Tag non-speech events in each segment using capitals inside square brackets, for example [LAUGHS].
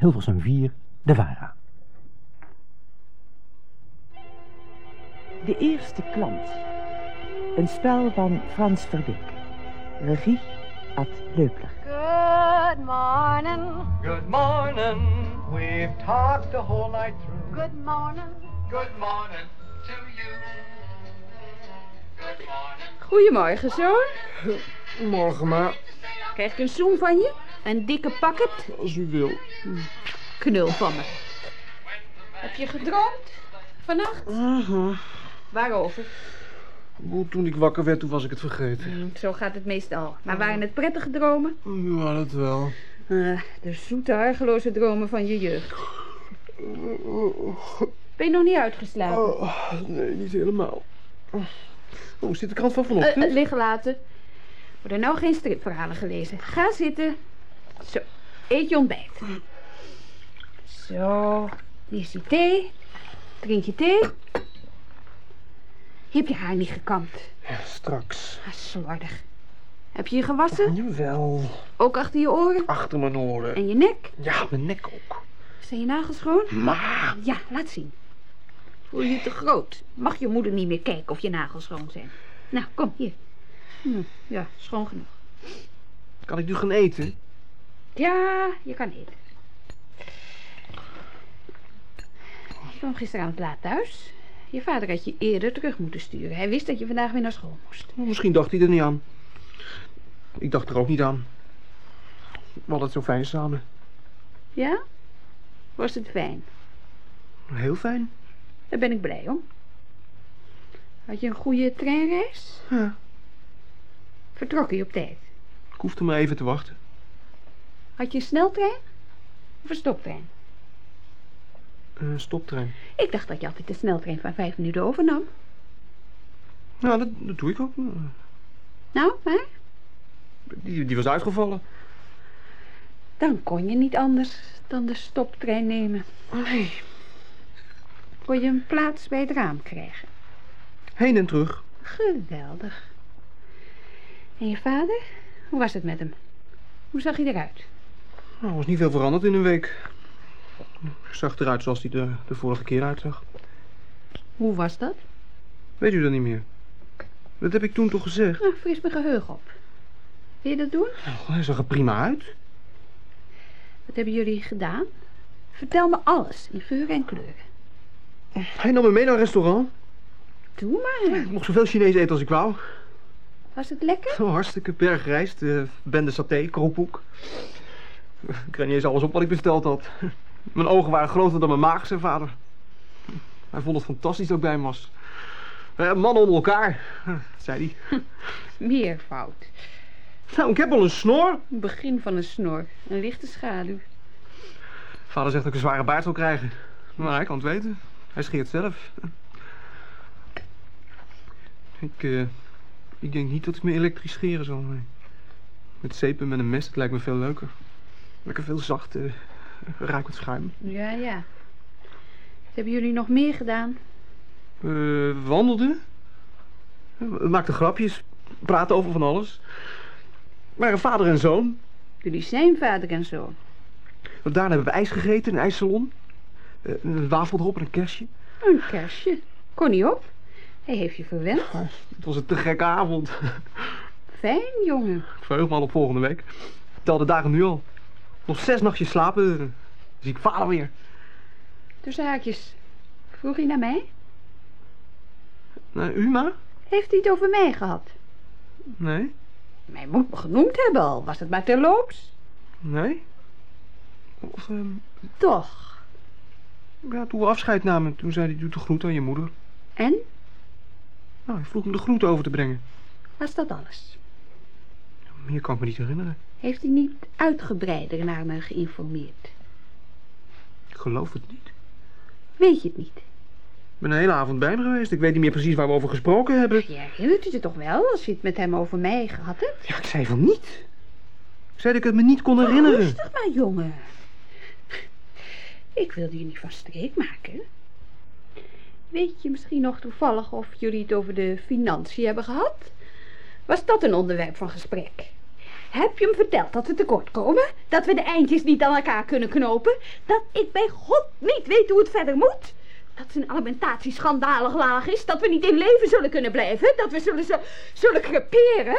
Hilversum 4, De Vara. De eerste klant. Een spel van Frans Verbeek. Regie Ad Leupler. Good morning. Good morning. We've talked the whole night through. Good morning. Good morning to you. Good morning. Goedemorgen, zoon. Morgen maar, Krijg ik een zoen van je? Een dikke pakket? als u wil. Knul van me. Heb je gedroomd? Vannacht? Aha. Waarover? Toen ik wakker werd, toen was ik het vergeten. Hm, Zo gaat het meestal. Maar waren het prettige dromen? Ja, dat wel. Eh, de zoete, argeloze dromen van je jeugd. Ben je nog niet uitgeslapen? Oh, nee, niet helemaal. Oh, zit de krant van vanochtend? eh, liggen laten. Worden nou geen stripverhalen gelezen. Ga zitten. Zo, eet je ontbijt. Zo, hier is die thee. Drink je thee. Je hebt je haar niet gekamd. Ja, straks. Ah, slordig. Heb je je gewassen? Jawel. Ook achter je oren? Achter mijn oren. En je nek? Ja, mijn nek ook. Zijn je nagels schoon? Maar, Ja, laat zien. Voel je je te groot? Mag je moeder niet meer kijken of je nagels schoon zijn? Nou, kom, hier. Hm, ja, schoon genoeg. kan ik nu gaan eten? Ja, je kan eten. Je kwam gisteravond laat thuis. Je vader had je eerder terug moeten sturen. Hij wist dat je vandaag weer naar school moest. Oh, Misschien dacht hij er niet aan. Ik dacht er ook niet aan. We hadden het zo fijn samen. Ja? Was het fijn? Heel fijn. Daar ben ik blij om. Had je een goede treinreis? Ja. Vertrok je op tijd? Ik hoefde maar even te wachten. Had je een sneltrein? Of een stoptrein? Een Eh, stoptrein. Ik dacht dat je altijd de sneltrein van vijf minuten overnam. Nou, dat, dat doe ik ook. Nou, hè? Die, die was uitgevallen. Dan kon je niet anders dan de stoptrein nemen. Nee. Kon je een plaats bij het raam krijgen. Heen en terug. Geweldig. En je vader? Hoe was het met hem? Hoe zag hij eruit? Nou, er was niet veel veranderd in een week. Zag eruit zoals hij de, de vorige keer uitzag. Hoe was dat? Weet u dat niet meer? Dat heb ik toen toch gezegd? Nou, fris mijn geheugen op. Wil je dat doen? Nou, hij zag er prima uit. Wat hebben jullie gedaan? Vertel me alles in geur en kleuren. Hij nam me mee naar een restaurant. Doe maar. Ik mocht zoveel Chinees eten als ik wou. Was het lekker? Oh, hartstikke bergrijst, uh, bende saté, kroephoek. Ik kreeg niet eens alles op wat ik besteld had. Mijn ogen waren groter dan mijn maag, zei vader. Hij vond het fantastisch dat ik bij hem was. Mannen onder elkaar, zei hij. [LAUGHS] Meervoud. Nou, ik heb al een snor. Begin van een snor. Een lichte schaduw. Vader zegt dat ik een zware baard zal krijgen. Maar hij kan het weten. Hij scheert zelf. Ik, eh, ik denk niet dat ik me elektrisch scheren zal. Nee. Met zeep en met een mes, dat lijkt me veel leuker. Lekker veel zacht, uh, ruikend schuim. Ja, ja. Wat hebben jullie nog meer gedaan? We wandelden. We maakten grapjes. Praten over van alles. Maar een vader en zoon. Jullie zijn vader en zoon. Daarna hebben we ijs gegeten in een ijssalon. Uh, een wafel erop en een kersje. Een kersje. Kon niet op. Hij heeft je verwend. Het was een te gekke avond. Fijn, jongen. Ik verheug me al op volgende week. Ik tel de dagen nu al. Nog zes nachtjes slapen, dan zie ik vader weer. Tussen haakjes. Vroeg hij naar mij? Nou, u maar? Heeft hij het over mij gehad? Nee. Mij moet me genoemd hebben al. Was het maar terloops? Nee. Of, um... Toch. Ja, toen we afscheid namen, toen zei hij, doe de groet aan je moeder. En? Nou, ik vroeg hem de groet over te brengen. Was dat alles? Meer kan ik me niet herinneren. Heeft hij niet uitgebreider naar me geïnformeerd? Ik geloof het niet. Weet je het niet? Ik ben de hele avond bij hem geweest. Ik weet niet meer precies waar we over gesproken hebben. Je herinnert je het toch wel als je het met hem over mij gehad hebt? Ja, ik zei van niet. Ik zei dat ik het me niet kon herinneren. Oh, rustig maar, jongen. Ik wilde je niet van streek maken. Weet je misschien nog toevallig of jullie het over de financiën hebben gehad? Was dat een onderwerp van gesprek? Heb je hem verteld dat we tekort komen? Dat we de eindjes niet aan elkaar kunnen knopen? Dat ik bij God niet weet hoe het verder moet? Dat zijn alimentatie schandalig laag is? Dat we niet in leven zullen kunnen blijven? Dat we zullen, zullen creperen?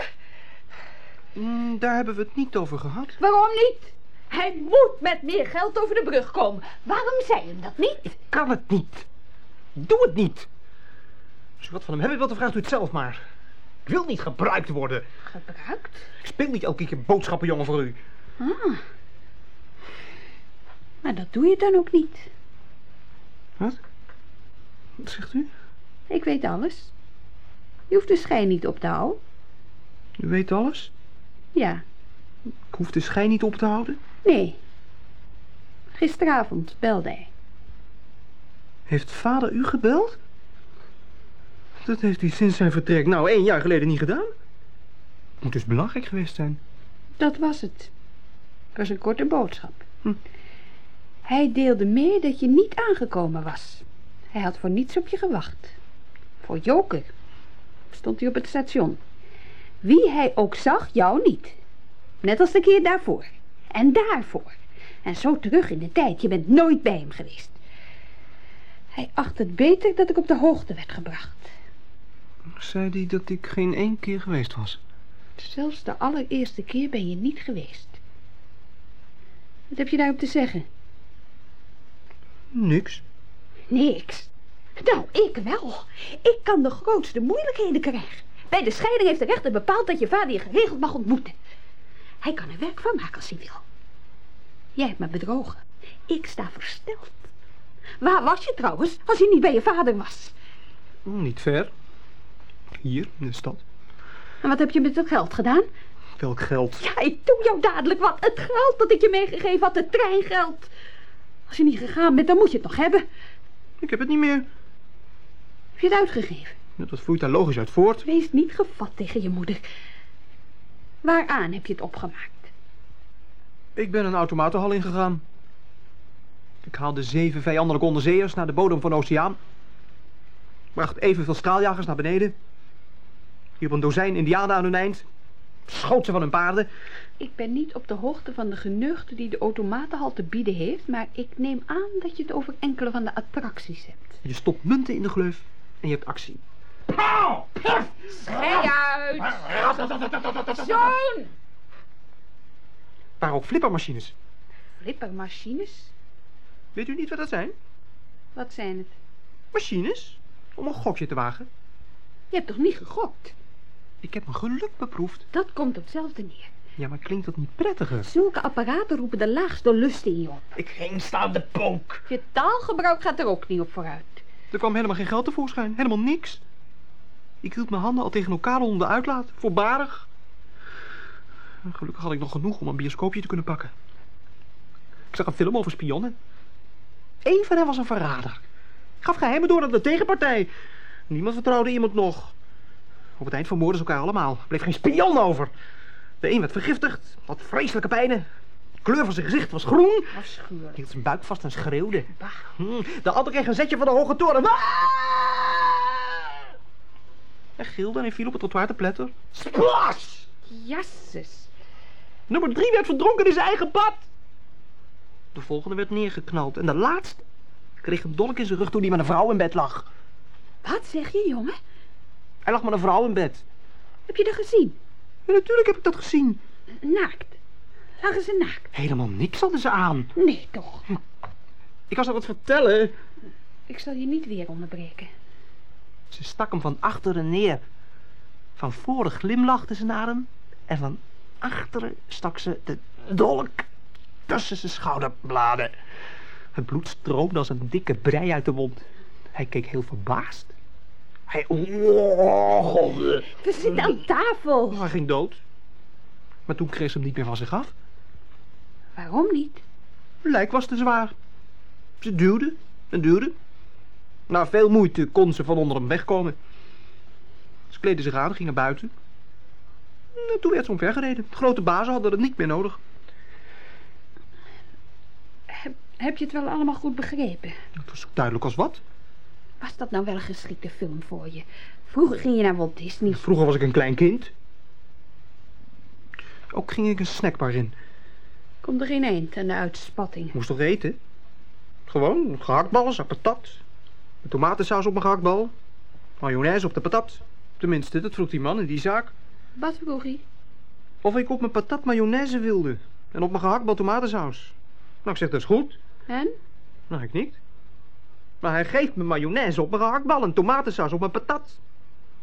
Mm, daar hebben we het niet over gehad. Waarom niet? Hij moet met meer geld over de brug komen. Waarom zei hem dat niet? Kan het niet. Doe het niet. Als u wat van hem hebben wilt, dan vraagt u het zelf maar. Ik wil niet gebruikt worden. Gebruikt? Ik speel niet elke keer boodschappenjongen voor u. Ah. Maar dat doe je dan ook niet. Wat? Wat zegt u? Ik weet alles. Je hoeft de schijn niet op te houden. U weet alles? Ja, Ik hoef de schijn niet op te houden. nee. Gisteravond belde hij. Heeft vader u gebeld? Dat heeft hij sinds zijn vertrek, nou, één jaar geleden niet gedaan. Moet dus belangrijk geweest zijn. Dat was het. Het was een korte boodschap. Hm. Hij deelde mee dat je niet aangekomen was. Hij had voor niets op je gewacht. Voor Joker stond hij op het station. Wie hij ook zag, jou niet. Net als de keer daarvoor. En daarvoor. En zo terug in de tijd. Je bent nooit bij hem geweest. Hij acht het beter dat ik op de hoogte werd gebracht. Zei hij dat ik geen één keer geweest was? Zelfs de allereerste keer ben je niet geweest. Wat heb je daarop te zeggen? Niks. Niks. Nou, ik wel. Ik kan de grootste moeilijkheden krijgen. Bij de scheiding heeft de rechter bepaald dat je vader je geregeld mag ontmoeten. Hij kan er werk van maken als hij wil. Jij hebt me bedrogen. Ik sta versteld. Waar was je trouwens als je niet bij je vader was? Niet ver. Hier, in de stad. En wat heb je met dat geld gedaan? Welk geld? Ja, ik doe jou dadelijk wat. Het geld dat ik je meegegeven had, het treingeld. Als je niet gegaan bent, dan moet je het nog hebben. Ik heb het niet meer. Heb je het uitgegeven? Dat vloeit daar logisch uit voort. Wees niet gevat tegen je moeder. Waaraan heb je het opgemaakt? Ik ben een automatenhal ingegaan. Ik haalde zeven vijandelijke onderzeeërs naar de bodem van de oceaan. Bracht evenveel straaljagers naar beneden. Hielp een dozijn indianen aan hun eind. Schoot ze van hun paarden. Ik ben niet op de hoogte van de geneugten die de automatenhal te bieden heeft, maar ik neem aan dat je het over enkele van de attracties hebt. Je stopt munten in de gleuf en je hebt actie. Schei uit! Zoon! Waar ook flippermachines. Flippermachines? Weet u niet wat dat zijn? Wat zijn het? Machines? Om een gokje te wagen. Je hebt toch niet gegokt? Ik heb mijn geluk beproefd. Dat komt op hetzelfde neer. Ja, maar klinkt dat niet prettiger? Zulke apparaten roepen de laagste lust in je op. Ik ging staan de pook. Je taalgebruik gaat er ook niet op vooruit. Er kwam helemaal geen geld tevoorschijn. Helemaal niks. Ik hield mijn handen al tegen elkaar onder de uitlaat. Voorbarig. Gelukkig had ik nog genoeg om een bioscoopje te kunnen pakken. Ik zag een film over spionnen. Eén van hen was een verrader. Gaf geheimen door aan de tegenpartij. Niemand vertrouwde iemand nog. Op het eind vermoorden ze elkaar allemaal. Er bleef geen spion over. De een werd vergiftigd, had vreselijke pijnen. De kleur van zijn gezicht was groen. Afschuwelijk. Hield zijn buik vast en schreeuwde. Bah. Hm, De ander kreeg een zetje van de hoge toren. Ah! Hij gilde en hij viel op het trottoir te pletter. Splash! Jasses. Nummer drie werd verdronken in zijn eigen bad. De volgende werd neergeknald. En de laatste kreeg een dolk in zijn rug toen hij met een vrouw in bed lag. Wat zeg je, jongen? Hij lag met een vrouw in bed. Heb je dat gezien? En natuurlijk heb ik dat gezien. Naakt. Lagen ze naakt? Helemaal niks hadden ze aan. Nee, toch. Ik kan ze wat vertellen. Ik zal je niet weer onderbreken. Ze stak hem van achteren neer. Van voren glimlachte ze naar hem. En van achteren stak ze de dolk tussen zijn schouderbladen. Het bloed stroomde als een dikke brei uit de wond. Hij keek heel verbaasd. Hij. We zitten aan tafel. Hij ging dood. Maar toen kreeg ze hem niet meer van zich af. Waarom niet? Lijk was te zwaar. Ze duwde en duwde. Na veel moeite kon ze van onder hem wegkomen. Ze kleedde zich aan en ging naar buiten. En toen werd ze omvergereden. De grote bazen hadden het niet meer nodig. Heb, heb je het wel allemaal goed begrepen? Het was zo duidelijk als wat. Was dat nou wel een geschikte film voor je? Vroeger ging je naar Walt Disney. Vroeger was ik een klein kind. Ook ging ik een snackbar in. Komt er geen eind aan de uitspatting. Moest toch eten? Gewoon, gehaktbal, een zak patat. Een tomatensaus op mijn gehaktbal. Mayonaise op de patat. Tenminste, dat vroeg die man in die zaak. Wat vroeg hij? Of ik op mijn patat mayonaise wilde. En op mijn gehaktbal tomatensaus. Nou, ik zeg, dat is goed. En? Nou, ik niet. Maar hij geeft me mayonaise op mijn gehaktbal en tomatensaus op mijn patat.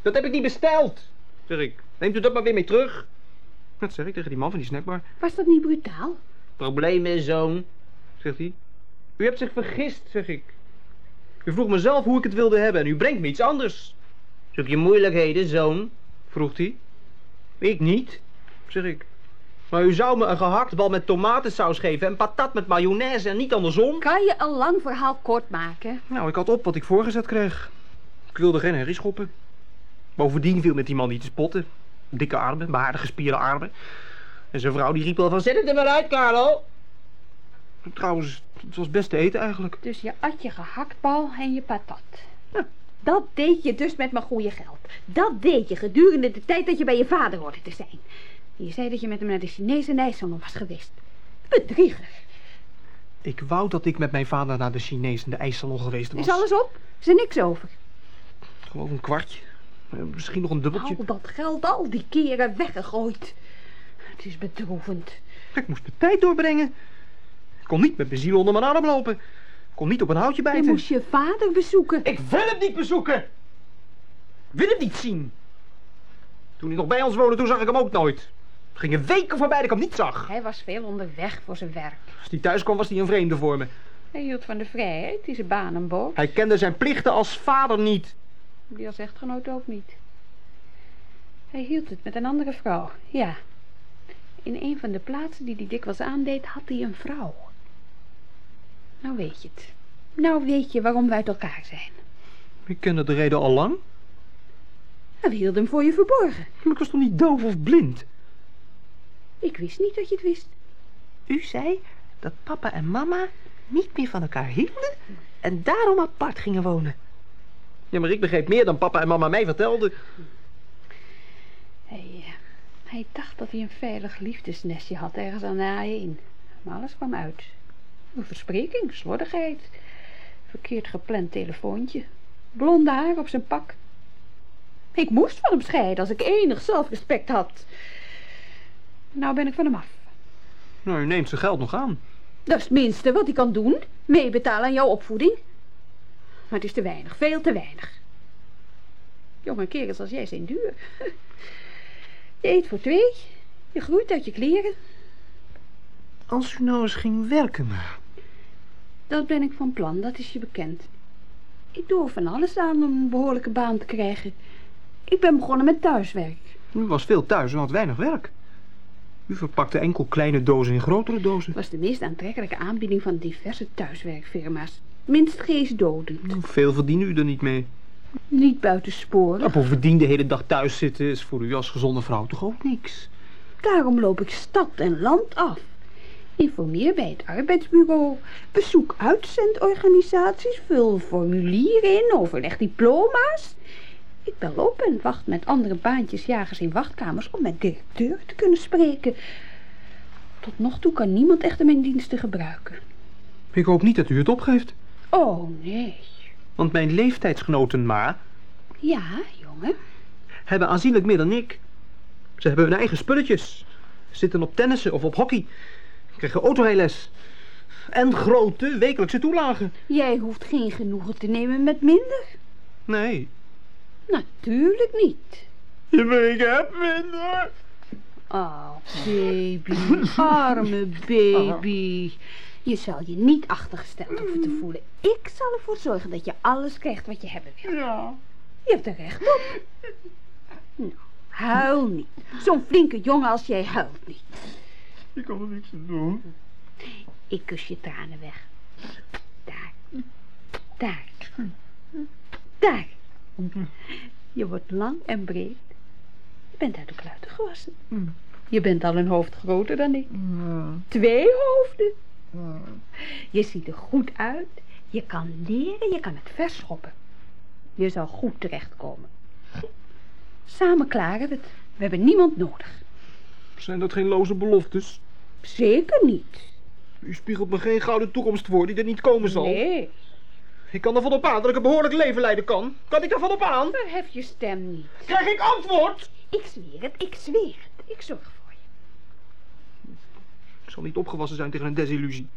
Dat heb ik niet besteld, zeg ik. Neemt u dat maar weer mee terug. [LAUGHS] Dat zeg ik tegen die man van die snackbar. Was dat niet brutaal? Problemen, zoon, zegt hij. U hebt zich vergist, zeg ik. U vroeg mezelf hoe ik het wilde hebben en u brengt me iets anders. Zoek je moeilijkheden, zoon? vroeg hij. Ik niet, zeg ik. Maar u zou me een gehaktbal met tomatensaus geven en patat met mayonaise en niet andersom. Kan je een lang verhaal kort maken? Nou, ik had op wat ik voorgezet kreeg. Ik wilde geen herrie schoppen. Bovendien viel met die man niet te spotten. Dikke armen, behaarde gespierde armen. En zijn vrouw die riep al van, zet het er maar uit, Carlo. Trouwens, het was best te eten eigenlijk. Dus je at je gehaktbal en je patat. Ja. Dat deed je dus met mijn goede geld. Dat deed je gedurende de tijd dat je bij je vader hoorde te zijn. Je zei dat je met hem naar de Chinese ijssalon was geweest. Bedrieger. Ik wou dat ik met mijn vader naar de Chinees in de ijssalon geweest was. Is alles op? Is er niks over? Gewoon een kwartje. Eh, Misschien nog een dubbeltje. Al dat geld al die keren weggegooid. Het is bedroevend. Ik moest de tijd doorbrengen. Ik kon niet met mijn ziel onder mijn arm lopen. Ik kon niet op een houtje Je bijten. moest je vader bezoeken. Ik wil hem niet bezoeken. Ik wil hem niet zien. Toen hij nog bij ons woonde, toen zag ik hem ook nooit. Er gingen weken voorbij dat ik hem niet zag. Hij was veel onderweg voor zijn werk. Als hij thuis kwam, was hij een vreemde voor me. Hij hield van de vrijheid die zijn baan hem bood. Hij kende zijn plichten als vader niet. Die als echtgenoot ook niet. Hij hield het met een andere vrouw, ja. In een van de plaatsen die hij dikwijls aandeed, had hij een vrouw. Nou weet je het. Nou weet je waarom we uit elkaar zijn. Ik kende de reden al lang. En we hielden hem voor je verborgen. Maar ik was toch niet doof of blind? Ik wist niet dat je het wist. U zei dat papa en mama niet meer van elkaar hielden en daarom apart gingen wonen. Ja, maar ik begreep meer dan papa en mama mij vertelden. Hij, eh, hij dacht dat hij een veilig liefdesnestje had ergens aan de A1. Maar alles kwam uit. Een verspreking, slordigheid. Verkeerd gepland telefoontje. Blonde haar op zijn pak. Ik moest van hem scheiden als ik enig zelfrespect had. Nou ben ik van hem af. Nou, u neemt zijn geld nog aan. Dat is het minste wat hij kan doen. Meebetalen aan jouw opvoeding. Maar het is te weinig, veel te weinig. Jonge kerels als jij zijn duur. [LAUGHS] Je eet voor twee. Je groeit uit je kleren. Als u nou eens ging werken, ma. Dat ben ik van plan, dat is je bekend. Ik doe er van alles aan om een behoorlijke baan te krijgen. Ik ben begonnen met thuiswerk. U was veel thuis en had weinig werk. U verpakte enkel kleine dozen in grotere dozen. Het was de meest aantrekkelijke aanbieding van diverse thuiswerkfirma's. Minst geestdodend. Veel verdiende u er niet mee. Niet buitensporig. Maar bovendien de hele dag thuis zitten is voor u als gezonde vrouw toch ook niks. Daarom loop ik stad en land af. Informeer bij het arbeidsbureau. Bezoek uitzendorganisaties. Vul formulieren in. Overleg diploma's. Ik bel op en wacht met andere baantjesjagers in wachtkamers om met directeur te kunnen spreken. Tot nog toe kan niemand echter mijn diensten gebruiken. Ik hoop niet dat u het opgeeft. Oh, nee. Want mijn leeftijdsgenoten, ma, Ja, jongen. hebben aanzienlijk meer dan ik. Ze hebben hun eigen spulletjes. Zitten op tennissen of op hockey. Krijgen autorijles. En grote wekelijkse toelagen. Jij hoeft geen genoegen te nemen met minder. Nee. Natuurlijk niet. Ja, maar ik heb minder. Oh, baby. Arme [LAUGHS] baby. Je zal je niet achtergesteld hoeven te voelen. Ik zal ervoor zorgen dat je alles krijgt wat je hebben wil. Ja. Je hebt er recht op. Nou, huil niet. Zo'n flinke jongen als jij huilt niet. Ik kan er niks aan doen. Ik kus je tranen weg. Daar. Daar. Daar. Je wordt lang en breed. Je bent uit de kluiten gewassen. Je bent al een hoofd groter dan ik. Twee hoofden. Je ziet er goed uit. Je kan leren, je kan het verschoppen. Je zal goed terechtkomen. Samen klaren we het. We hebben niemand nodig. Zijn dat geen loze beloftes? Zeker niet. U spiegelt me geen gouden toekomst voor die er niet komen zal. Nee, Ik kan ervan op aan dat ik een behoorlijk leven leiden kan. Kan ik ervan op aan? verhef je stem niet. Krijg ik antwoord? Ik zweer het, ik zweer het. Ik zorg voor je. Ik zal niet opgewassen zijn tegen een desillusie.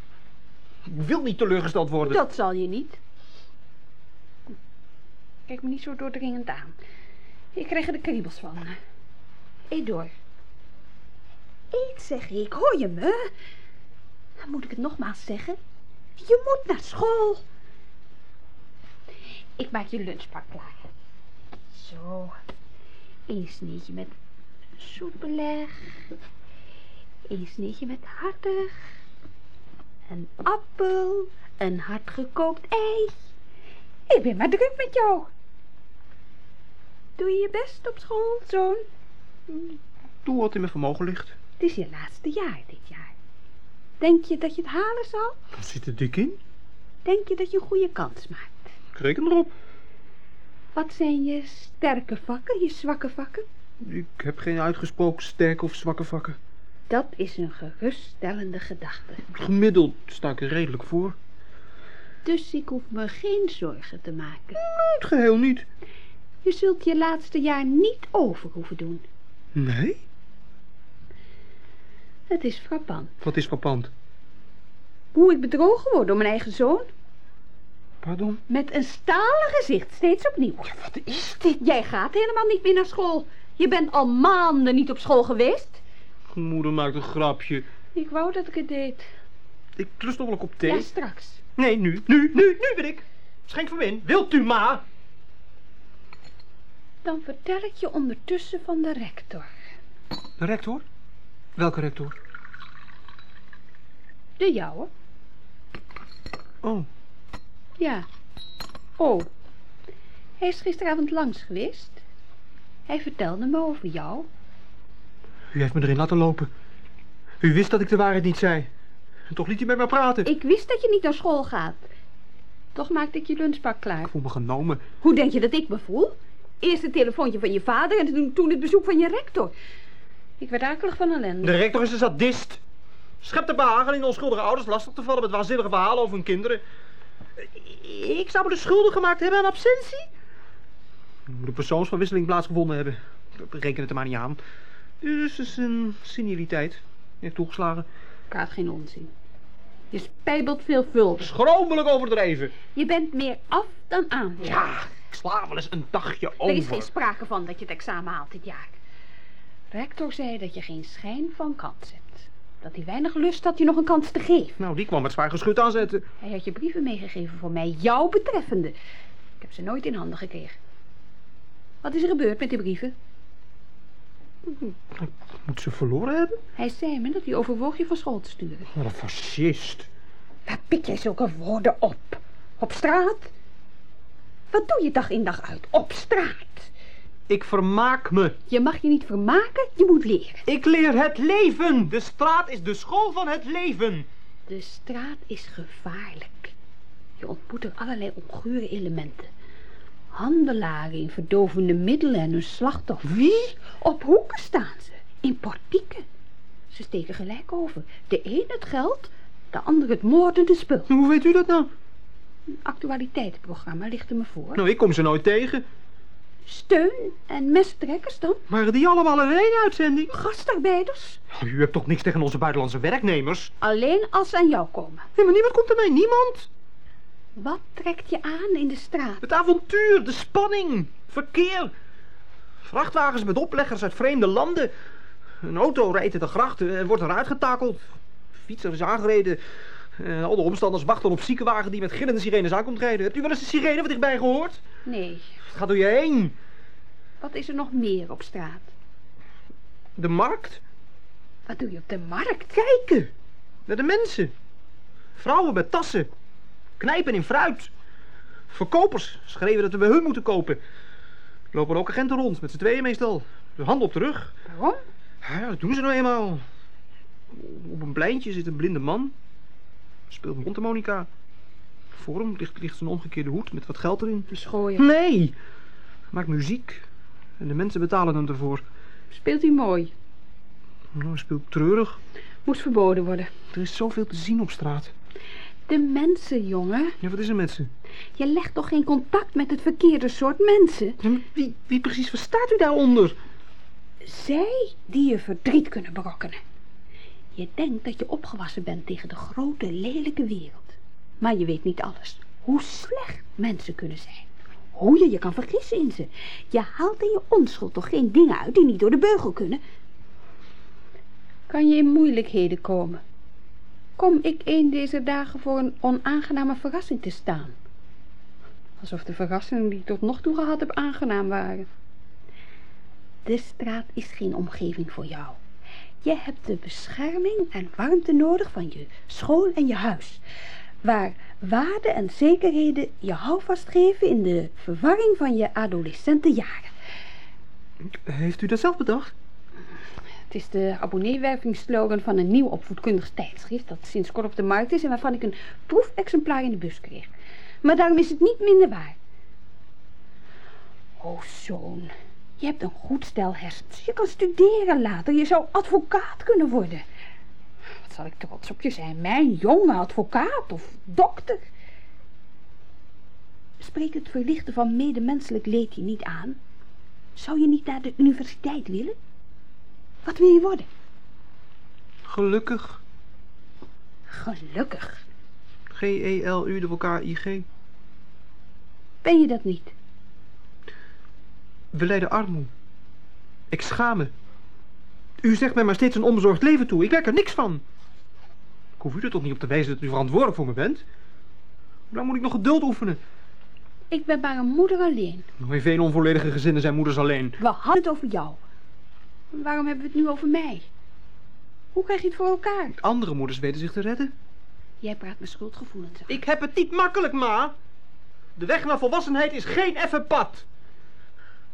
Ik wil niet teleurgesteld worden. Dat zal je niet. Kijk me niet zo doordringend aan. Ik krijg er de kriebels van. Eet door. Eet, zeg ik. Hoor je me? Dan moet ik het nogmaals zeggen. Je moet naar school. Ik maak je lunchpak klaar. Zo. Eén sneetje met zoetbeleg. Eén sneetje met hartig. Een appel. Een hardgekookt ei. Ik ben maar druk met jou. Doe je je best op school, zoon? Doe wat in mijn vermogen ligt. Het is je laatste jaar dit jaar. Denk je dat je het halen zal? Wat zit er dik in? Denk je dat je een goede kans maakt? Reken erop. Wat zijn je sterke vakken, je zwakke vakken? Ik heb geen uitgesproken sterke of zwakke vakken. Dat is een geruststellende gedachte. Gemiddeld sta ik er redelijk voor. Dus ik hoef me geen zorgen te maken. Het geheel niet. Je zult je laatste jaar niet over hoeven doen. Nee? Het is frappant. Wat is frappant? Hoe ik bedrogen word door mijn eigen zoon. Pardon? Met een stalen gezicht, steeds opnieuw. Wat is dit? Jij gaat helemaal niet meer naar school. Je bent al maanden niet op school geweest. Moeder maakt een grapje. Ik wou dat ik het deed. Ik lust nog wel een kop thee. Ja, straks. Nee, nu, nu, nu, nu ben ik. Schenk me in. Wilt u, ma? Dan vertel ik je ondertussen van de rector. De rector? Welke rector? De jouwe? Oh, Ja. Oh. Hij is gisteravond langs geweest. Hij vertelde me over jou. u heeft me erin laten lopen. U wist dat ik de waarheid niet zei. En toch liet u met me praten. Ik wist dat je niet naar school gaat. Toch maakte ik je lunchpak klaar. Ik voel me genomen. Hoe denk je dat ik me voel? Eerst het telefoontje van je vader en toen, toen het bezoek van je rector. Ik werd akelig van ellende. De rector is een sadist. Schept de behagen in onschuldige ouders lastig te vallen met waanzinnige verhalen over hun kinderen. Ik zou me dus schuldig gemaakt hebben aan absentie. Er moet een persoonsverwisseling plaatsgevonden hebben. Ik reken het er maar niet aan. Dus het is een seniliteit. Heeft toegeslagen. Praat geen onzin. Je spijbelt veelvuldig. Schromelijk overdreven. Je bent meer af dan aan. Ja, ik sla wel eens een dagje Er over. is geen sprake van dat je het examen haalt dit jaar. Rector zei dat je geen schijn van kans hebt. Dat hij weinig lust had je nog een kans te geven. Nou, die kwam met zwaar geschut aanzetten. Hij had je brieven meegegeven voor mij, jou betreffende. Ik heb ze nooit in handen gekregen. Wat is er gebeurd met die brieven? Moet ze verloren hebben? Hij zei me dat hij overwoog je van school te sturen. Wat een fascist. Waar pik jij zulke woorden op? Op straat? Wat doe je dag in dag uit? Op straat. Ik vermaak me. Je mag je niet vermaken, je moet leren. Ik leer het leven. De straat is de school van het leven. De straat is gevaarlijk. Je ontmoet er allerlei ongure elementen. Handelaren in verdovende middelen en hun slachtoffers. Wie? Op hoeken staan ze, in portieken. Ze steken gelijk over. De een het geld, de ander het moordende spul. Hoe weet u dat nou? Een actualiteitenprogramma ligt er me voor. Nou, ik kom ze nooit tegen. Steun en mesttrekkers dan? Waren die allemaal in één uitzending? Gastarbeiders? U hebt toch niks tegen onze buitenlandse werknemers? Alleen als ze aan jou komen. Nee, maar niemand komt er mee. Niemand. Wat trekt je aan in de straat? Het avontuur, de spanning, verkeer. Vrachtwagens met opleggers uit vreemde landen. Een auto rijdt in de grachten en wordt eruit getakeld. Fietser is aangereden. En al de omstanders wachten op ziekenwagen die met gillende sirenes aankomt rijden. Hebt u wel eens een sirene wat dichtbij gehoord? Nee. Het gaat door je heen. Wat is er nog meer op straat? De markt. Wat doe je op de markt? Kijken. Naar de mensen. Vrouwen met tassen. Knijpen in fruit. Verkopers schreven dat we bij hun moeten kopen. Lopen ook agenten rond, met z'n tweeën meestal. De hand op de rug. Waarom? Ja, dat doen ze nou eenmaal. Op een pleintje zit een blinde man. Speelt mondharmonica. Voor hem ligt, ligt zijn omgekeerde hoed met wat geld erin. Een schooier. Nee! Hij maakt muziek. En de mensen betalen hem ervoor. Speelt hij mooi? Nou, speelt treurig. Moest verboden worden. Er is zoveel te zien op straat. De mensen, jongen. Ja, wat is er met ze? Je legt toch geen contact met het verkeerde soort mensen? Ja, wie, wie precies verstaat u daaronder? Zij die je verdriet kunnen berokkenen. Je denkt dat je opgewassen bent tegen de grote, lelijke wereld. Maar je weet niet alles. Hoe slecht mensen kunnen zijn. Hoe je je kan vergissen in ze. Je haalt in je onschuld toch geen dingen uit die niet door de beugel kunnen? Kan je in moeilijkheden komen? Kom ik een deze dagen voor een onaangename verrassing te staan? Alsof de verrassingen die ik tot nog toe gehad heb aangenaam waren. De straat is geen omgeving voor jou. Je hebt de bescherming en warmte nodig van je school en je huis. Waar waarde en zekerheden je houvast geven in de verwarring van je adolescente jaren. Heeft u dat zelf bedacht? Het is de abonneewervingsslogan van een nieuw opvoedkundig tijdschrift dat sinds kort op de markt is en waarvan ik een proefexemplaar in de bus kreeg. Maar daarom is het niet minder waar. O zoon, je hebt een goed stel hersens. Je kan studeren later. Je zou advocaat kunnen worden. Wat zal ik trots op je zijn. Mijn jonge advocaat of dokter. Spreekt het verlichten van medemenselijk leed je niet aan? Zou je niet naar de universiteit willen? Wat wil je worden? Gelukkig. Gelukkig. G-E-L-U-K-I-G. Ben je dat niet? We lijden armoede. Ik schaam me. U zegt mij maar steeds een onbezorgd leven toe. Ik merk er niks van. Ik hoef u er toch niet op te wijzen dat u verantwoordelijk voor me bent? Hoe lang moet ik nog geduld oefenen? Ik ben maar een moeder alleen. In onvolledige gezinnen zijn moeders alleen. We hadden het over jou. Waarom hebben we het nu over mij? Hoe krijg je het voor elkaar? Andere moeders weten zich te redden. Jij praat mijn schuldgevoelens aan. Ik heb het niet makkelijk, ma. De weg naar volwassenheid is geen effen pad.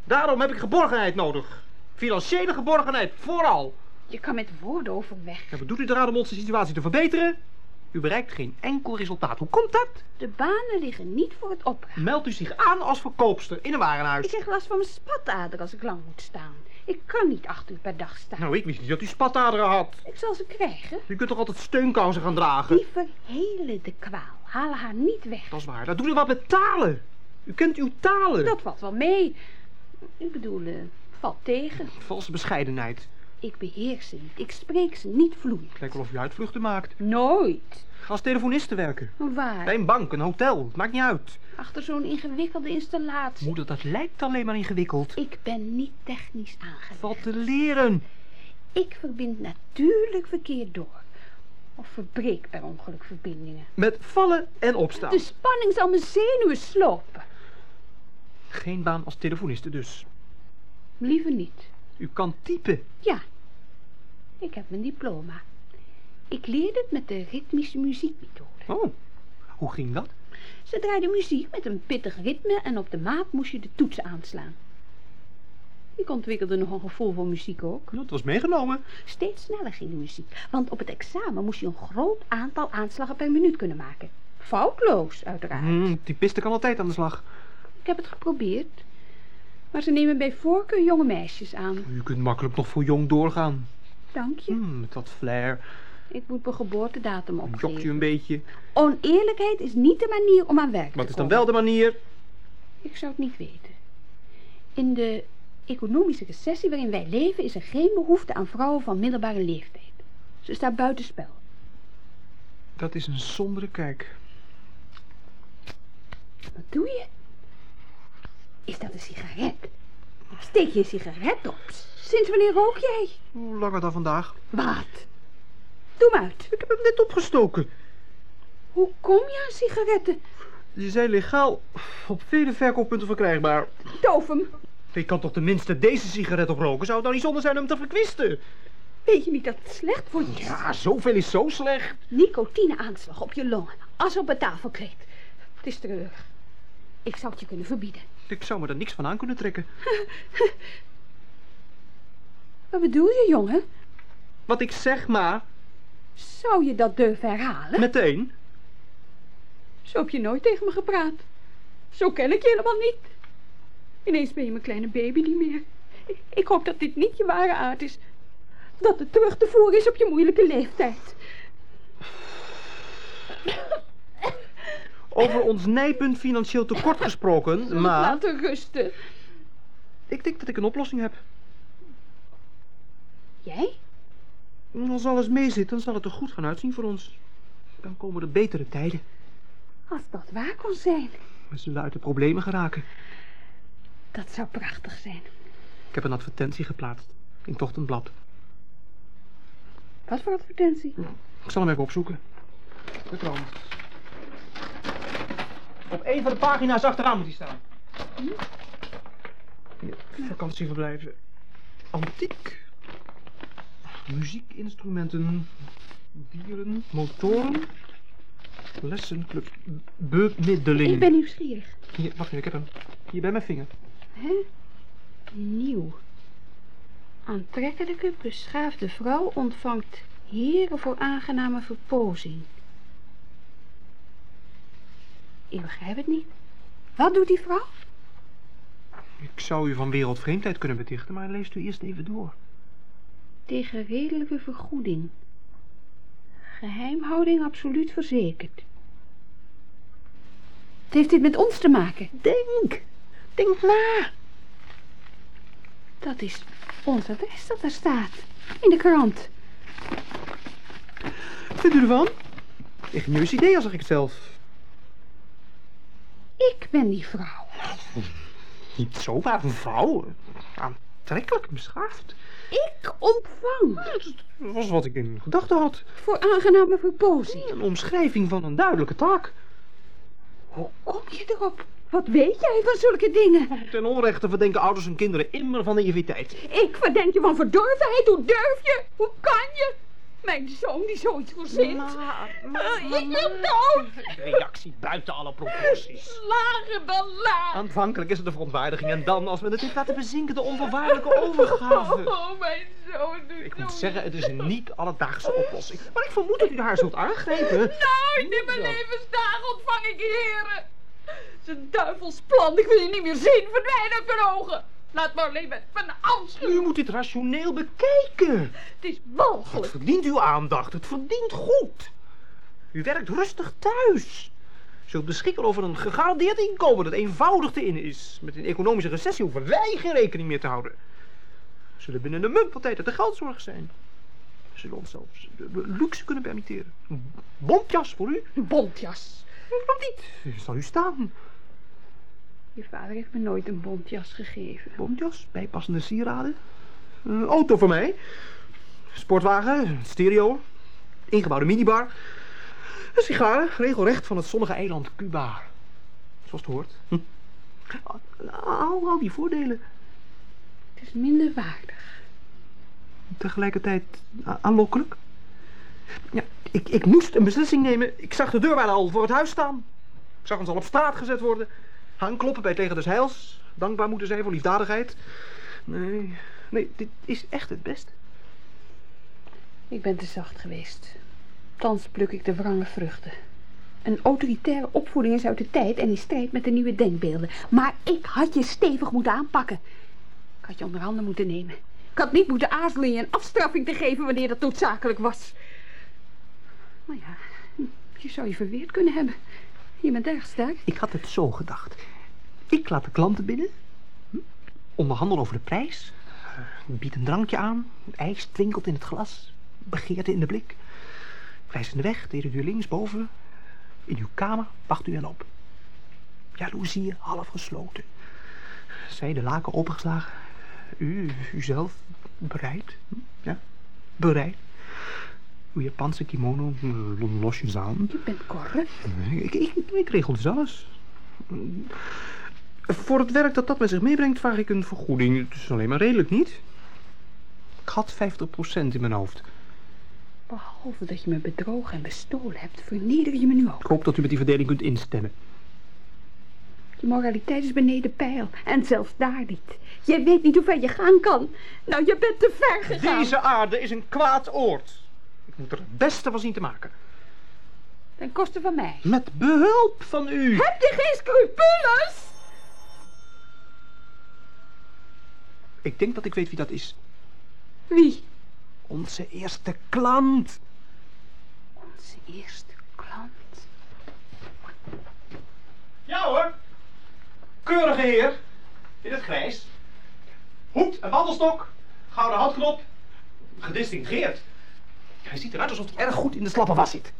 Daarom heb ik geborgenheid nodig. Financiële geborgenheid, vooral. Je kan met woorden overweg. En wat doet u eraan om onze situatie te verbeteren? U bereikt geen enkel resultaat. Hoe komt dat? De banen liggen niet voor het opruimen. Meldt u zich aan als verkoopster in een warenhuis. Ik krijg last van mijn spatader als ik lang moet staan. Ik kan niet acht uur per dag staan. Nou, ik wist niet dat u spataderen had. Ik zal ze krijgen. U kunt toch altijd steunkousen gaan dragen? Die verhelen de kwaal. Halen haar niet weg. Dat is waar. Dat doet u wat met talen. U kent uw talen. Dat valt wel mee. Ik bedoel, eh, valt tegen. Valse bescheidenheid. Ik beheers ze niet. Ik spreek ze niet vloeiend. Het lijkt wel of u uitvluchten maakt. Nooit. Ga als telefoniste werken. Waar? Bij een bank, een hotel. Het maakt niet uit. Achter zo'n ingewikkelde installatie. Moeder, dat lijkt alleen maar ingewikkeld. Ik ben niet technisch aangelegd. Valt te leren. Ik verbind natuurlijk verkeer door. Of verbreek per ongeluk verbindingen. Met vallen en opstaan. De spanning zal mijn zenuwen slopen. Geen baan als telefoniste dus. Liever niet. U kan typen. Ja, ik heb mijn diploma. Ik leerde het met de ritmische muziekmethode. Oh, hoe ging dat? Ze draaiden muziek met een pittig ritme en op de maat moest je de toetsen aanslaan. Ik ontwikkelde nog een gevoel voor muziek ook. Dat was meegenomen. Steeds sneller ging de muziek, want op het examen moest je een groot aantal aanslagen per minuut kunnen maken. Foutloos, uiteraard. Hmm, typiste kan altijd aan de slag. Ik heb het geprobeerd, maar ze nemen bij voorkeur jonge meisjes aan. U kunt makkelijk nog voor jong doorgaan. Dank je. Hmm, met dat flair. Ik moet mijn geboortedatum Jokt u opgeven. een beetje. Oneerlijkheid is niet de manier om aan werk te Wat is dan komen. wel de manier? Ik zou het niet weten. In de economische recessie waarin wij leven is er geen behoefte aan vrouwen van middelbare leeftijd. Ze staan buitenspel. Dat is een sombere kijk. Wat doe je? Is dat een sigaret? Steek je een sigaret op? Sinds wanneer rook jij? Hoe langer dan vandaag? Wat? Doe maar uit. Ik heb hem net opgestoken. Hoe kom je aan sigaretten? Die zijn legaal op vele verkooppunten verkrijgbaar. Doof hem. Ik kan toch tenminste deze sigaret oproken? Zou het nou niet zonde zijn om te verkwisten? Weet je niet dat het slecht voor je is? Ja, zoveel is zo slecht. Nicotineaanslag op je longen. Als op een tafelkleed. Het is treurig. Ik zou het je kunnen verbieden. Ik zou me er niks van aan kunnen trekken. [LAUGHS] Wat bedoel je, jongen? Wat ik zeg, ma, Zou je dat durven herhalen? meteen. Zo heb je nooit tegen me gepraat. Zo ken ik je helemaal niet. Ineens ben je mijn kleine baby niet meer. Ik- Ik hoop dat dit niet je ware aard is. dat het terug te voeren is op je moeilijke leeftijd. Over ons nijpend financieel tekort gesproken, maar Laten rusten. ik denk dat ik een oplossing heb. Jij? Als alles meezit, dan zal het er goed gaan uitzien voor ons. Dan komen er betere tijden. Als dat waar kon zijn. We zullen uit de problemen geraken. Dat zou prachtig zijn. Ik heb een advertentie geplaatst in het ochtendblad. Wat voor advertentie? Ik zal hem even opzoeken. De krant. Op een van de pagina's achteraan moet hij staan. Hier, vakantieverblijven. Antiek. Muziekinstrumenten. Dieren. Motoren. Lessenclub. Bemiddeling. Ik ben nieuwsgierig. Hier, wacht even, ik heb hem. Hier bij mijn vinger. Hè? Nieuw. Aantrekkelijke, beschaafde vrouw ontvangt heren voor aangename verpozing. Ik begrijp het niet. Wat doet die vrouw? Ik zou u van wereldvreemdheid kunnen betichten, maar leest u eerst even door. Tegen redelijke vergoeding. Geheimhouding absoluut verzekerd. Het heeft dit met ons te maken. Denk. Denk na. Dat is ons adres dat daar staat. In de krant. Wat vindt u ervan? Ingenieus idee, al zeg ik het zelf. Ik ben die vrouw. Niet zomaar een vrouw. Aantrekkelijk, beschaafd. Ik ontvang. Dat was wat ik in gedachten had. Voor aangename verpozing. Een omschrijving van een duidelijke taak. Hoe kom je erop? Wat weet jij van zulke dingen? Ten onrechte verdenken ouders en kinderen immer van naïviteit. Ik verdenk je van verdorvenheid. Hoe durf je? Hoe kan je? Mijn zoon die zoiets verzint. Eh, ik wil dood. Reactie buiten alle proporties. Lager dan laag. Aanvankelijk is het de verontwaardiging en dan, als men het heeft laten bezinken, de onvoorwaardelijke overgave. [LAUGHS] Oh, mijn zoon doet Ik moet zeggen, het is een niet alledaagse oplossing. Maar ik vermoed dat u haar zult aangrijpen. Nooit in mijn levensdagen ontvang ik heren. Zijn duivels plan. Ik wil je niet meer zien. Verdwijn uit mijn ogen. Laat maar leven van afschuw. U moet dit rationeel bekijken. Het is Het walgelijk. verdient uw aandacht. Het verdient goed. U werkt rustig thuis. Zult beschikken over een gegarandeerd inkomen dat eenvoudig te innen is. Met een economische recessie hoeven wij geen rekening meer te houden. We zullen binnen de munt van tijd uit de geldzorg zijn. We zullen ons zelfs de- de luxe kunnen permitteren. Een bontjas voor u? Bontjas. Waarom niet? Zal u staan. Je vader heeft me nooit een bontjas gegeven. Bontjas, bijpassende sieraden. Een auto voor mij. Sportwagen, een stereo. Ingebouwde minibar. Een sigaren, regelrecht van het zonnige eiland Cuba. Zoals het hoort. Hm. Al, al die voordelen. Het is minder waardig. Tegelijkertijd aanlokkelijk. Ja, ik, ik moest een beslissing nemen. Ik zag de deurwaarder al voor het huis staan. Ik zag ons al op straat gezet worden. Aankloppen bij Tegen des Heils. Dankbaar moeten zijn voor liefdadigheid. Nee, nee, dit is echt het beste. Ik ben te zacht geweest. Thans pluk ik de wrange vruchten. Een autoritaire opvoeding is uit de tijd en in strijd met de nieuwe denkbeelden. Maar ik had je stevig moeten aanpakken. Ik had je onder handen moeten nemen. Ik had niet moeten aarzelen je een afstraffing te geven wanneer dat noodzakelijk was. Maar ja, je zou je verweerd kunnen hebben. Je bent erg sterk. Ik had het zo gedacht. Ik laat de klanten binnen. Hm, Onderhandel over de prijs. eh, Bied een drankje aan. IJs twinkelt in het glas. Begeerte in de blik. Ik wijs in de weg, derde deur links, boven. In uw kamer wacht u hen op. Jaloezie half gesloten. Zij de laken opengeslagen. U, uzelf, bereid. Hm, Ja, bereid. Uw Japanse kimono eh, losjes aan. Je bent corrupt. Nee, Ik, ik, ik regel dus alles. Voor het werk dat dat met zich meebrengt vraag ik een vergoeding. Het is alleen maar redelijk niet. Ik had 50% in mijn hoofd. Behalve dat je me bedrogen en bestolen hebt, verneder je me nu ook. Ik hoop dat u met die verdeling kunt instemmen. Je moraliteit is beneden peil. En zelfs daar niet. Jij weet niet hoe ver je gaan kan. Nou, je bent te ver gegaan. Deze aarde is een kwaad oord. Ik moet er het beste van zien te maken. Ten koste van mij. Met behulp van u. Heb je geen scrupules? Ik denk dat ik weet wie dat is. Wie? Onze eerste klant. Onze eerste klant. Ja hoor. Keurige heer. In het grijs. Hoed en wandelstok. Gouden handknop. Gedistingeerd. Hij ziet eruit alsof hij erg goed in de slappe was zit.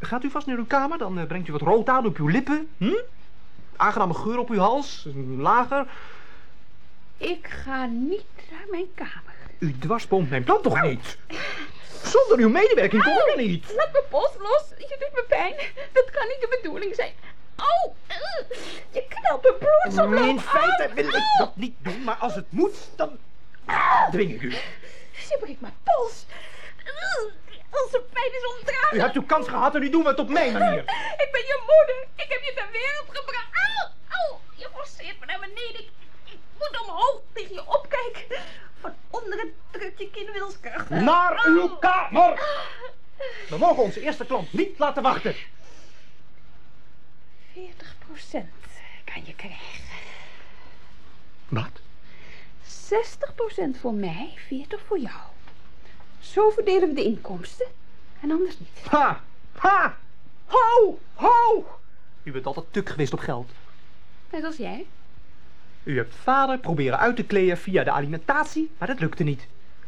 Gaat u vast naar uw kamer, dan eh, brengt u wat rood aan op uw lippen. Hm? Aangename geur op uw hals. een Lager. Ik ga niet naar mijn kamer. U dwarsboomt mijn plan toch niet? Zonder uw medewerking kom ik er niet. Laat mijn pols los. Je doet me pijn. Dat kan niet de bedoeling zijn. Oh, je knalt mijn bloedsomloop. In feite wil ik dat niet doen, maar als het moet, dan dwing ik u. Je breekt mijn pols. Onze pijn is ondraaglijk. U hebt uw kans gehad en nu doen we het op mijn manier. [LAUGHS] Ik ben je moeder. Ik heb je ter wereld gebracht. Au, au. Je forceert me naar beneden. Ik, ik moet omhoog tegen je opkijken. Van onderen drukt je wilskracht. Naar uw kamer! We mogen onze eerste klant niet laten wachten. 40 procent kan je krijgen. Wat? 60 procent voor mij, 40 voor jou. Zo verdelen we de inkomsten. En anders niet. Ha! Ha! Ho! Ho! U bent altijd tuk geweest op geld. Net als jij. U hebt vader proberen uit te kleden via de alimentatie, maar dat lukte niet.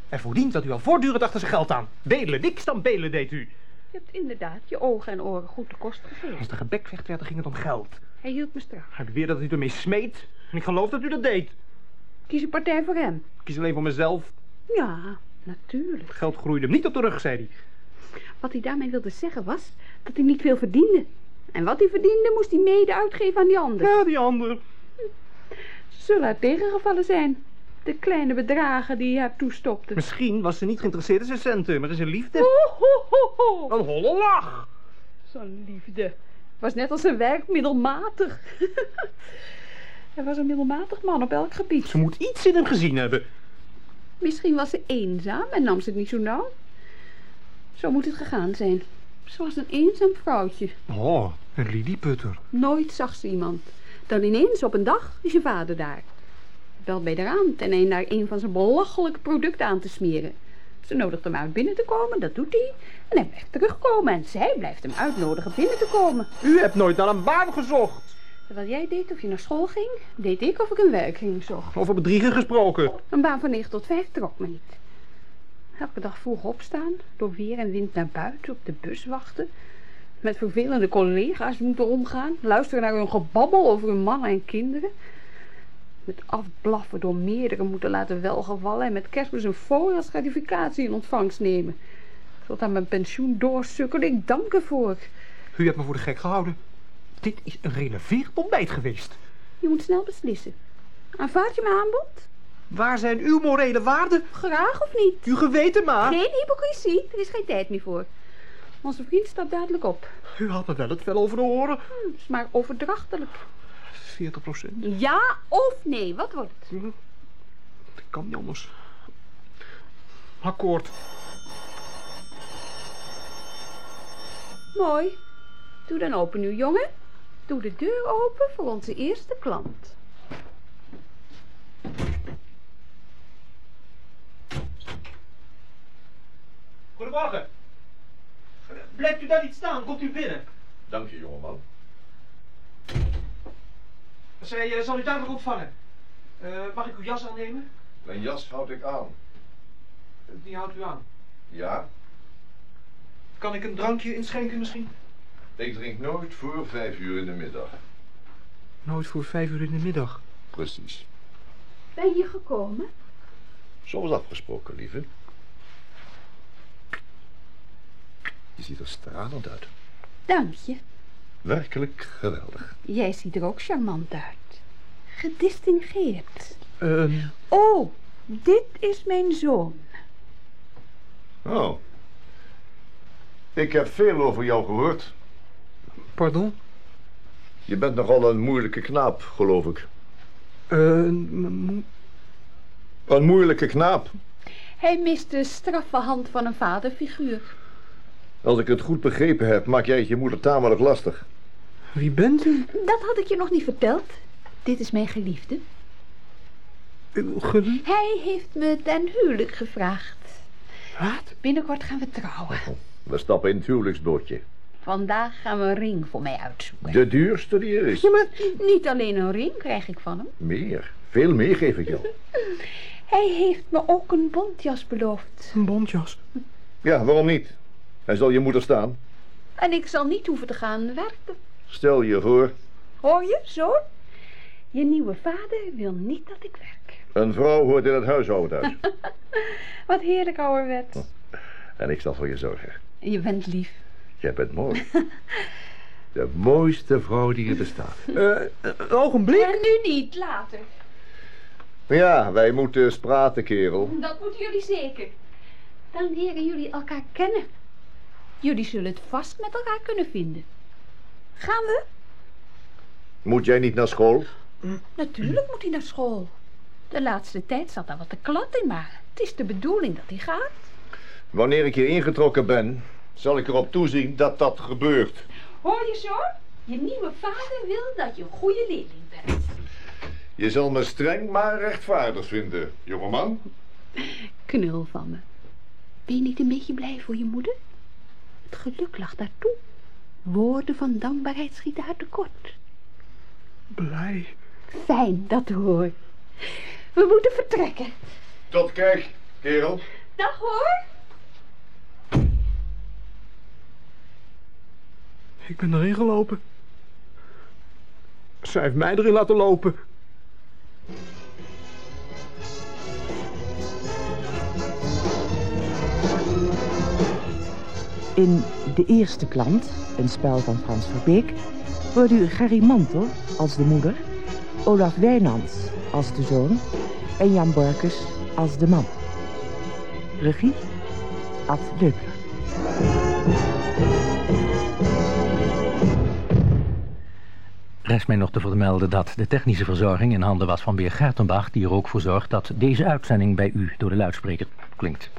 En voordien zat u al voortdurend achter zijn geld aan. Bedelen, niks dan bedelen deed u. Je hebt inderdaad je ogen en oren goed de kost gegeven. Als de gebekvecht werd, dan ging het om geld. Hij hield me strak. Hij beweerde dat u ermee smeet. En ik geloof dat u dat deed. Kies een partij voor hem. Ik kies alleen voor mezelf. Ja, natuurlijk. Geld groeide hem niet op de rug, zei hij. Wat hij daarmee wilde zeggen was dat hij niet veel verdiende. En wat hij verdiende moest hij mede uitgeven aan die ander. Ja, die ander. Zullen er tegengevallen zijn. De kleine bedragen die hij haar toestopte. Misschien was ze niet geïnteresseerd in zijn centen, maar in zijn liefde. Ho, ho, ho, ho. Een holle lach. Zo'n liefde. Was net als zijn werk middelmatig. [LAUGHS] hij was een middelmatig man op elk gebied. Ze moet iets in hem gezien hebben. Misschien was ze eenzaam en nam ze het niet zo nauw. Zo moet het gegaan zijn. Ze was een eenzaam vrouwtje. Oh, een lilieputter. Nooit zag ze iemand. Dan ineens op een dag is je vader daar. Belt bij haar aan ten een naar een van zijn belachelijke producten aan te smeren. Ze nodigt hem uit binnen te komen, dat doet hij. En hij blijft terugkomen en zij blijft hem uitnodigen binnen te komen. U hebt nooit naar een baan gezocht. Terwijl jij deed of je naar school ging, deed ik of ik een werk ging zocht. Over bedriegen gesproken. Een baan van 9 tot 5 trok me niet. Elke dag vroeg opstaan, door weer en wind naar buiten, op de bus wachten. Met vervelende collega's moeten omgaan, luisteren naar hun gebabbel over hun mannen en kinderen. Met afblaffen door meerdere moeten laten welgevallen en met kerstmis een fooi als gratificatie in ontvangst nemen. Tot aan mijn pensioen doorsukkelde, ik dank ervoor. U hebt me voor de gek gehouden. Dit is een releverend ontbijt geweest. Je moet snel beslissen. Aanvaard je mijn aanbod? Waar zijn uw morele waarden? Graag of niet? Uw geweten maar. Geen hypocrisie, er is geen tijd meer voor. Onze vriend staat dadelijk op. U had me wel het vel over de oren. Hm, is maar overdrachtelijk. 40 procent. Ja of nee, wat wordt het? Dat kan niet anders. Akkoord. Mooi. Doe dan open nu, jongen. Doe de deur open voor onze eerste klant. Goedemorgen. Blijft u daar niet staan? Komt u binnen. Dank je, jongeman. Zij eh, zal u dadelijk ontvangen. Eh, mag ik uw jas aannemen? Mijn jas houd ik aan. Die houdt u aan. Ja, Kan ik een drankje inschenken misschien? Ik drink nooit voor vijf uur in de middag. Nooit voor vijf uur in de middag. Precies. Ben je gekomen? Zoals afgesproken, lieve. Je ziet er stralend uit. Dank je. Werkelijk geweldig. Jij ziet er ook charmant uit. Gedistingeerd. Ehm, Oh, dit is mijn zoon. Oh. Ik heb veel over jou gehoord. Pardon? Je bent nogal een moeilijke knaap, geloof ik. Eh, Een moeilijke knaap. Hij mist de straffe hand van een vaderfiguur. Als ik het goed begrepen heb, maak jij het je moeder tamelijk lastig. wie bent u? Dat had ik je nog niet verteld. Dit is mijn geliefde. Uw geliefde? Hij heeft me ten huwelijk gevraagd. Wat? Binnenkort gaan we trouwen. We stappen in het huwelijksbootje. Vandaag gaan we een ring voor mij uitzoeken. De duurste die er is. Ja, maar niet alleen een ring krijg ik van hem. Meer. Veel meer geef ik jou. [LAUGHS] Hij heeft me ook een bontjas beloofd. Een bontjas. Ja, waarom niet? Hij zal je moeder staan. En ik zal niet hoeven te gaan werken. Stel je voor, Hoor je, zoon? Je nieuwe vader wil niet dat ik werk. een vrouw hoort in het huishouden thuis. [LAUGHS] Wat heerlijk ouderwet. En ik zal voor je zorgen. Je bent lief. Jij bent mooi. [LAUGHS] De mooiste vrouw die er bestaat. Eh, een ogenblik. En nu niet, later. Ja, wij moeten eens praten, kerel. Dat moeten jullie zeker. Dan leren jullie elkaar kennen. Jullie zullen het vast met elkaar kunnen vinden. Gaan we? Moet jij niet naar school? Natuurlijk moet hij naar school. De laatste tijd zat daar wat te klat in, maar het is de bedoeling dat hij gaat. Wanneer ik hier ingetrokken ben, zal ik erop toezien dat dat gebeurt. Hoor je zo? Je nieuwe vader wil dat je een goede leerling bent. Je zal me streng maar rechtvaardig vinden, jongeman. Knul van me. Ben je niet een beetje blij voor je moeder? Het geluk lag daartoe. Woorden van dankbaarheid schieten haar tekort. Blij. Fijn dat horen. We moeten vertrekken. Tot kijk, kerel. Dag hoor. Ik ben erin gelopen. Zij heeft mij erin laten lopen. In De Eerste Klant, een spel van Frans Verbeek, hoort u Gerry Mantel als de moeder, Olaf Wijnands als de zoon en Jan Borkus als de man. Regie, Ad Leupler. Rest mij nog te vermelden dat de technische verzorging in handen was van Beer Gertenbach... die er ook voor zorgt dat deze uitzending bij u door de luidspreker klinkt.